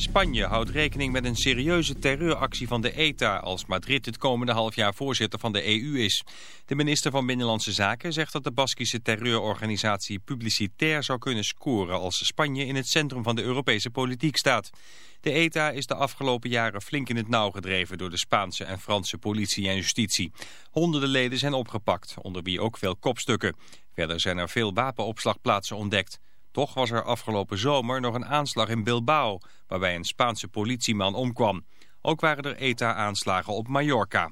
Spanje houdt rekening met een serieuze terreuractie van de ETA als Madrid het komende half jaar voorzitter van de EU is. De minister van Binnenlandse Zaken zegt dat de Baskische terreurorganisatie publicitair zou kunnen scoren als Spanje in het centrum van de Europese politiek staat. De ETA is de afgelopen jaren flink in het nauw gedreven door de Spaanse en Franse politie en justitie. Honderden leden zijn opgepakt, onder wie ook veel kopstukken. Verder zijn er veel wapenopslagplaatsen ontdekt. Toch was er afgelopen zomer nog een aanslag in Bilbao, waarbij een Spaanse politieman omkwam. Ook waren er ETA-aanslagen op Mallorca.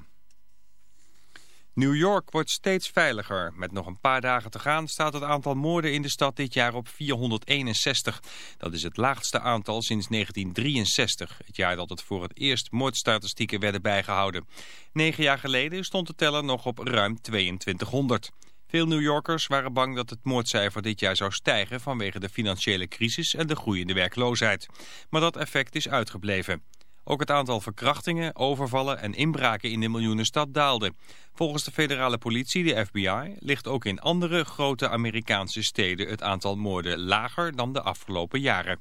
New York wordt steeds veiliger. Met nog een paar dagen te gaan staat het aantal moorden in de stad dit jaar op 461. Dat is het laagste aantal sinds 1963, het jaar dat het voor het eerst moordstatistieken werden bijgehouden. Negen jaar geleden stond de teller nog op ruim 2200. Veel New Yorkers waren bang dat het moordcijfer dit jaar zou stijgen vanwege de financiële crisis en de groeiende werkloosheid. Maar dat effect is uitgebleven. Ook het aantal verkrachtingen, overvallen en inbraken in de miljoenenstad daalde. Volgens de federale politie, de FBI, ligt ook in andere grote Amerikaanse steden het aantal moorden lager dan de afgelopen jaren.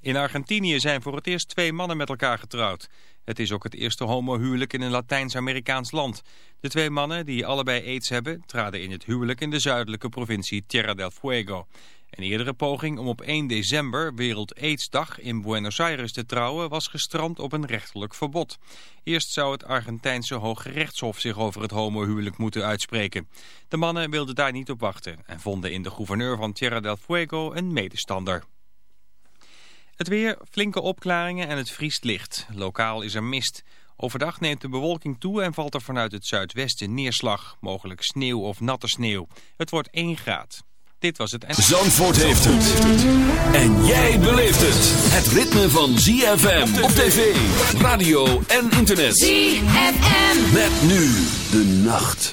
In Argentinië zijn voor het eerst twee mannen met elkaar getrouwd. Het is ook het eerste homohuwelijk in een Latijns-Amerikaans land. De twee mannen, die allebei aids hebben, traden in het huwelijk in de zuidelijke provincie Tierra del Fuego. Een eerdere poging om op 1 december, Wereld Aidsdag, in Buenos Aires te trouwen was gestrand op een rechterlijk verbod. Eerst zou het Argentijnse Hoge Rechtshof zich over het homohuwelijk moeten uitspreken. De mannen wilden daar niet op wachten en vonden in de gouverneur van Tierra del Fuego een medestander. Het weer, flinke opklaringen en het vriest licht. Lokaal is er mist. Overdag neemt de bewolking toe en valt er vanuit het zuidwesten neerslag. Mogelijk sneeuw of natte sneeuw. Het wordt 1 graad. Dit was het... Zandvoort heeft het. En jij beleeft het. Het ritme van ZFM op tv, radio en internet. ZFM. Met nu de nacht.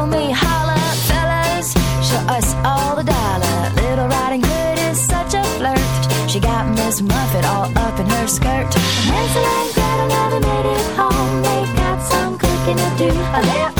feel me, holla, fellas, show us all the dollar. Little Riding Hood is such a flirt. She got Miss Muffet all up in her skirt. Hansel and Gretel never made it home. They got some cooking to do of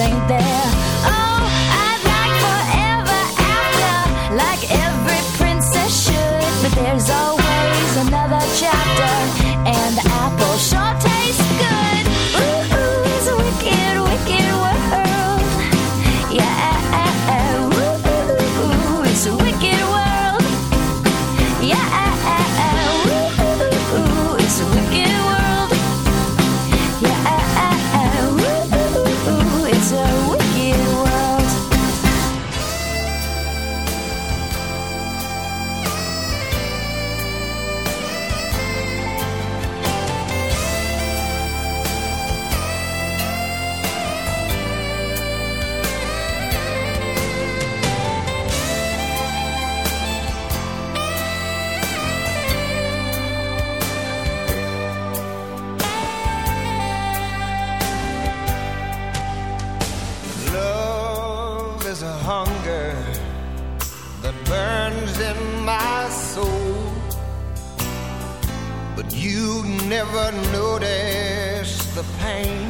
ain't there. Pain.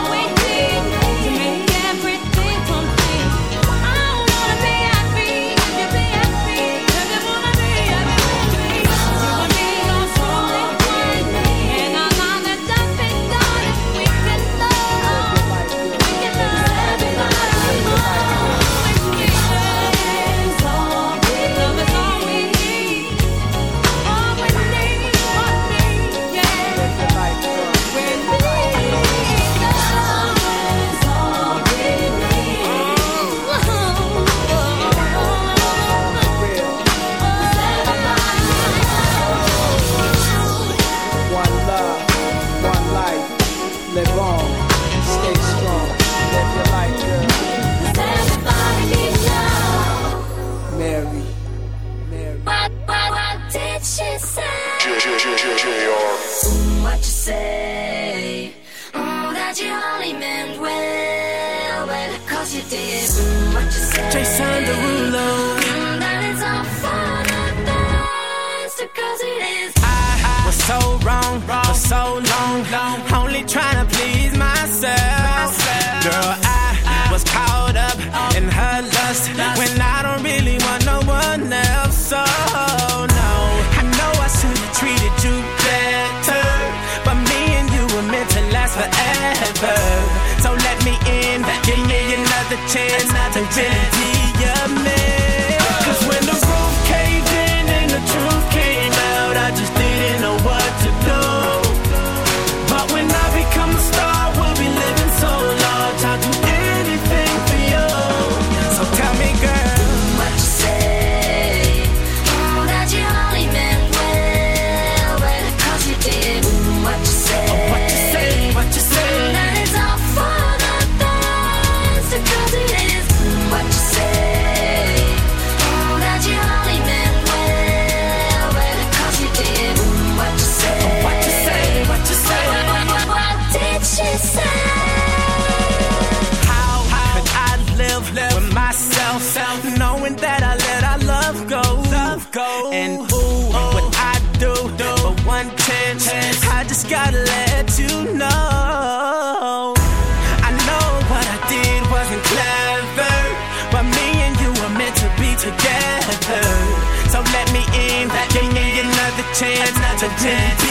to 10.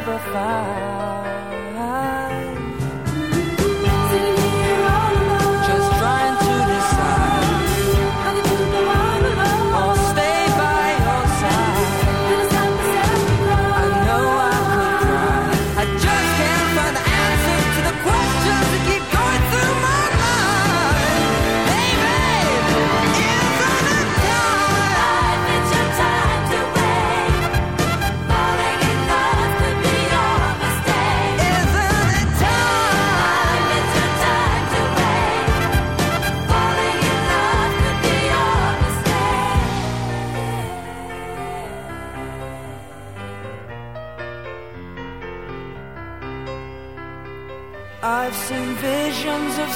never found.